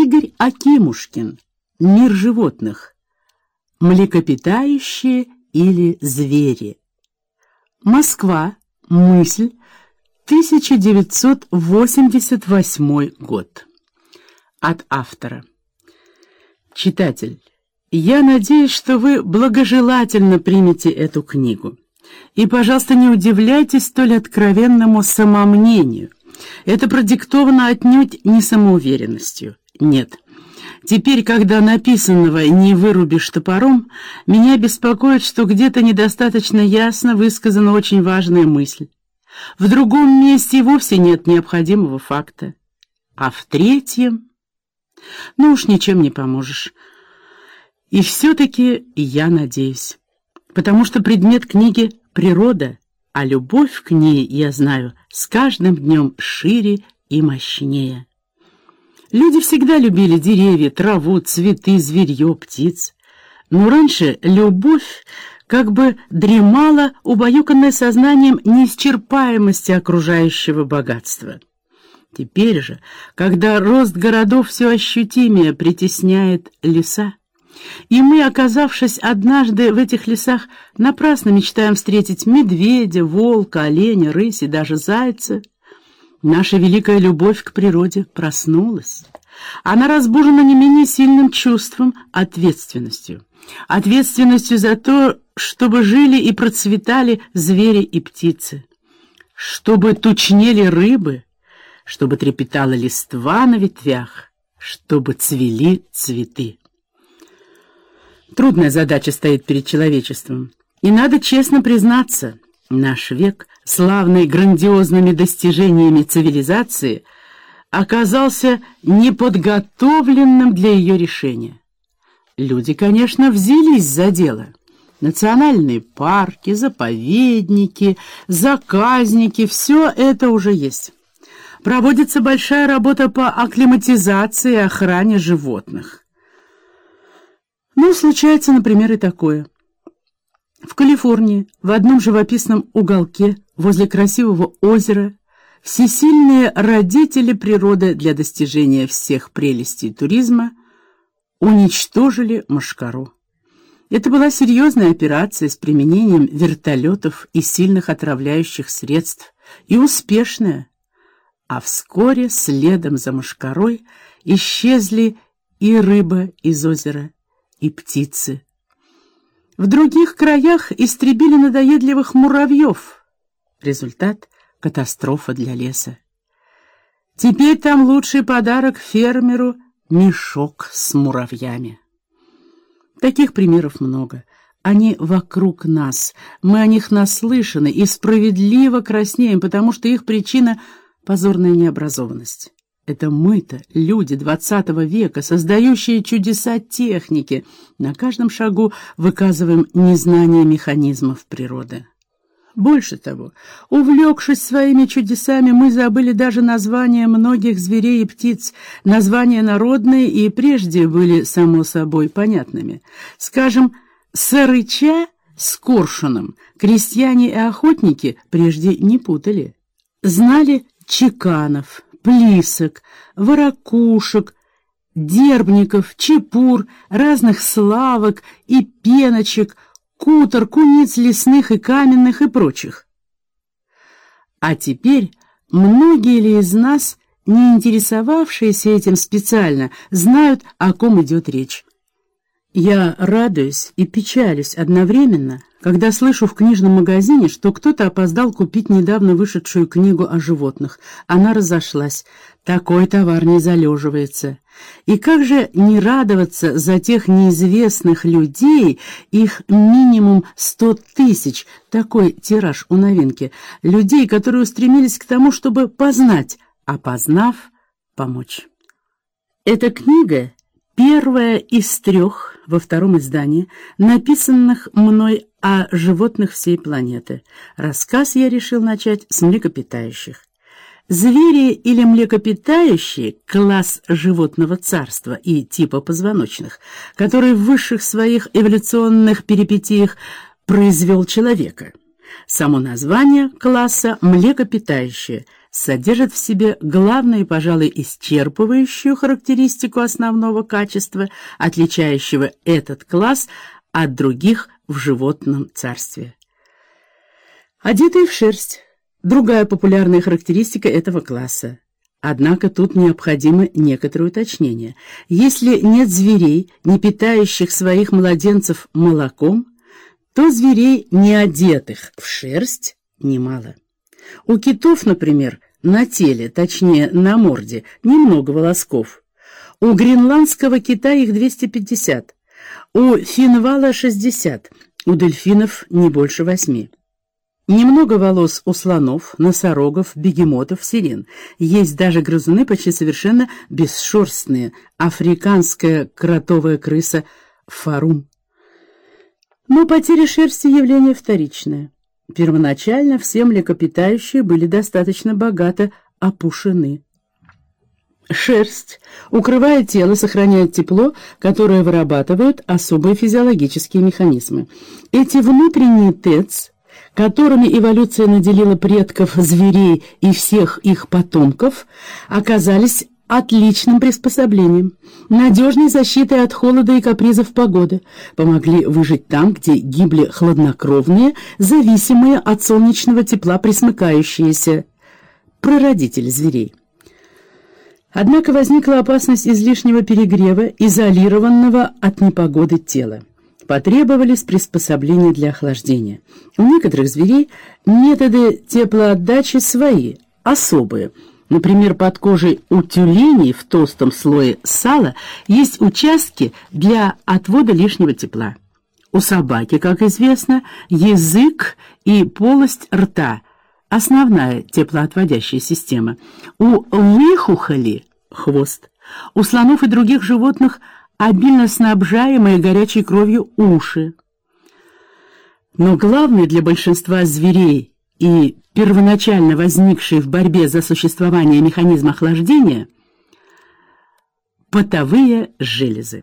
Игорь Акимушкин. Мир животных. Млекопитающие или звери. Москва. Мысль. 1988 год. От автора. Читатель, я надеюсь, что вы благожелательно примете эту книгу. И, пожалуйста, не удивляйтесь столь откровенному самомнению. Это продиктовано отнюдь не самоуверенностью. Нет. Теперь, когда написанного не вырубишь топором, меня беспокоит, что где-то недостаточно ясно высказана очень важная мысль. В другом месте вовсе нет необходимого факта. А в третьем... Ну уж ничем не поможешь. И все-таки я надеюсь. Потому что предмет книги — природа, а любовь к ней, я знаю, с каждым днем шире и мощнее. Люди всегда любили деревья, траву, цветы, зверье, птиц. Но раньше любовь как бы дремала, убаюканная сознанием неисчерпаемости окружающего богатства. Теперь же, когда рост городов все ощутимее притесняет леса, и мы, оказавшись однажды в этих лесах, напрасно мечтаем встретить медведя, волка, оленя, рыси, даже зайца, наша великая любовь к природе проснулась. Она разбужена не менее сильным чувством, ответственностью. Ответственностью за то, чтобы жили и процветали звери и птицы, чтобы тучнели рыбы, чтобы трепетала листва на ветвях, чтобы цвели цветы. Трудная задача стоит перед человечеством. И надо честно признаться, наш век, славный грандиозными достижениями цивилизации, оказался неподготовленным для ее решения. Люди, конечно, взялись за дело. Национальные парки, заповедники, заказники — все это уже есть. Проводится большая работа по акклиматизации и охране животных. Ну, случается, например, и такое. В Калифорнии, в одном живописном уголке, возле красивого озера, всесильные родители природы для достижения всех прелестей туризма уничтожили мошкару. Это была серьезная операция с применением вертолетов и сильных отравляющих средств, и успешная. А вскоре следом за мошкарой исчезли и рыба из озера, и птицы. В других краях истребили надоедливых муравьев. Результат — катастрофа для леса. Теперь там лучший подарок фермеру — мешок с муравьями. Таких примеров много. Они вокруг нас. Мы о них наслышаны и справедливо краснеем, потому что их причина — позорная необразованность. Это мы-то, люди двадцатого века, создающие чудеса техники, на каждом шагу выказываем незнание механизмов природы. Больше того, увлекшись своими чудесами, мы забыли даже названия многих зверей и птиц. Названия народные и прежде были, само собой, понятными. Скажем, сырыча с коршуном крестьяне и охотники прежде не путали. Знали чеканов, плисок, ворокушек, дербников, чепур, разных славок и пеночек, кутор, куниц лесных и каменных и прочих. А теперь многие ли из нас, не интересовавшиеся этим специально, знают, о ком идет речь? Я радуюсь и печалюсь одновременно, когда слышу в книжном магазине, что кто-то опоздал купить недавно вышедшую книгу о животных. Она разошлась. Такой товар не залеживается. И как же не радоваться за тех неизвестных людей, их минимум сто тысяч, такой тираж у новинки, людей, которые устремились к тому, чтобы познать, а познав, помочь. Эта книга Первая из трех во втором издании, написанных мной о животных всей планеты. Рассказ я решил начать с млекопитающих. Звери или млекопитающие – класс животного царства и типа позвоночных, который в высших своих эволюционных перипетиях произвел человека. Само название класса – млекопитающие, содержит в себе главную, пожалуй, исчерпывающую характеристику основного качества, отличающего этот класс от других в животном царстве. Одетые в шерсть – другая популярная характеристика этого класса. Однако тут необходимо некоторое уточнение. Если нет зверей, не питающих своих младенцев молоком, то зверей, не одетых в шерсть, немало. У китов, например, на теле, точнее на морде, немного волосков. У гренландского кита их 250, у финвала 60, у дельфинов не больше 8. Немного волос у слонов, носорогов, бегемотов, сирен. Есть даже грызуны почти совершенно бесшерстные. Африканская кротовая крыса фарум. Но потеря шерсти – явление вторичное. Первоначально все млекопитающие были достаточно богато опушены. Шерсть, укрывая тело, сохраняет тепло, которое вырабатывают особые физиологические механизмы. Эти внутренние ТЭЦ – которыми эволюция наделила предков зверей и всех их потомков, оказались отличным приспособлением, надежной защитой от холода и капризов погоды, помогли выжить там, где гибли хладнокровные, зависимые от солнечного тепла присмыкающиеся, прародители зверей. Однако возникла опасность излишнего перегрева, изолированного от непогоды тела потребовались приспособления для охлаждения. У некоторых зверей методы теплоотдачи свои, особые. Например, под кожей у тюленей в толстом слое сала есть участки для отвода лишнего тепла. У собаки, как известно, язык и полость рта – основная теплоотводящая система. У выхухоли – хвост. У слонов и других животных – обильно снабжаемые горячей кровью уши. Но главный для большинства зверей и первоначально возникший в борьбе за существование механизм охлаждения – потовые железы.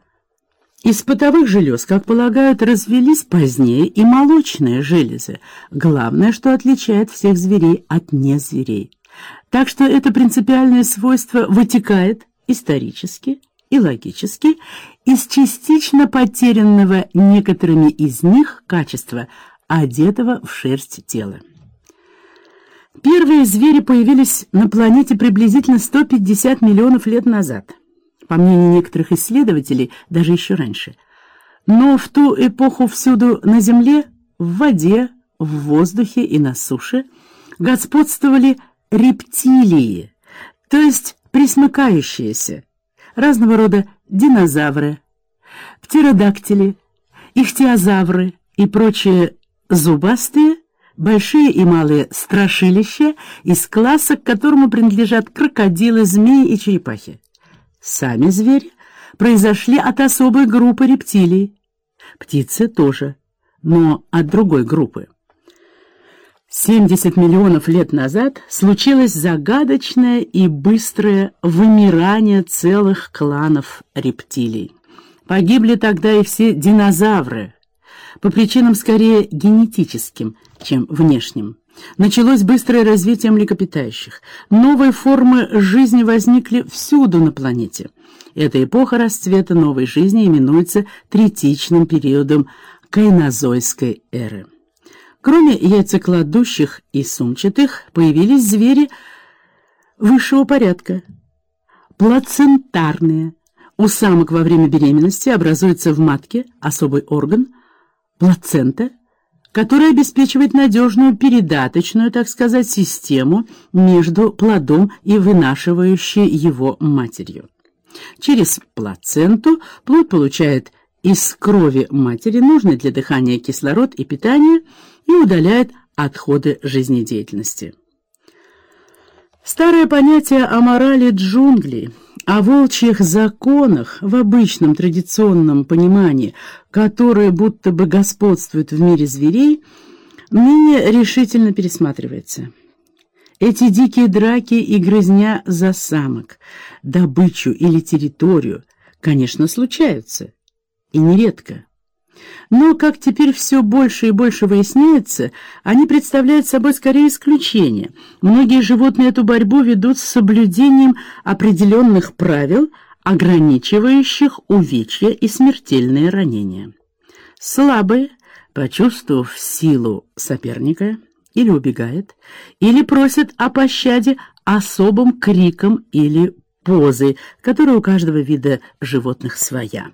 Из потовых желез, как полагают, развелись позднее и молочные железы, главное, что отличает всех зверей от незверей. Так что это принципиальное свойство вытекает исторически и логически из частично потерянного некоторыми из них качества, одетого в шерсть тела. Первые звери появились на планете приблизительно 150 миллионов лет назад, по мнению некоторых исследователей, даже еще раньше. Но в ту эпоху всюду на Земле, в воде, в воздухе и на суше господствовали рептилии, то есть присмыкающиеся, разного рода динозавры, птеродактили, ихтиозавры и прочие зубастые, большие и малые страшилища из класса, к которому принадлежат крокодилы, змеи и черепахи. Сами звери произошли от особой группы рептилий. Птицы тоже, но от другой группы. 70 миллионов лет назад случилось загадочное и быстрое вымирание целых кланов рептилий. Погибли тогда и все динозавры, по причинам скорее генетическим, чем внешним. Началось быстрое развитие млекопитающих. Новые формы жизни возникли всюду на планете. Эта эпоха расцвета новой жизни именуется третичным периодом кайнозойской эры. Кроме яйцекладущих и сумчатых, появились звери высшего порядка. Плацентарные. У самок во время беременности образуется в матке особый орган – плацента, который обеспечивает надежную передаточную, так сказать, систему между плодом и вынашивающей его матерью. Через плаценту плод получает из крови матери нужный для дыхания кислород и питание – и удаляет отходы жизнедеятельности. Старое понятие о морали джунглей, о волчьих законах в обычном традиционном понимании, которое будто бы господствует в мире зверей, ныне решительно пересматривается. Эти дикие драки и грызня за самок, добычу или территорию, конечно, случаются, и нередко. Но, как теперь все больше и больше выясняется, они представляют собой скорее исключение. Многие животные эту борьбу ведут с соблюдением определенных правил, ограничивающих увечья и смертельные ранения. Слабые, почувствовав силу соперника, или убегает, или просит о пощаде особым криком или позой, которая у каждого вида животных своя.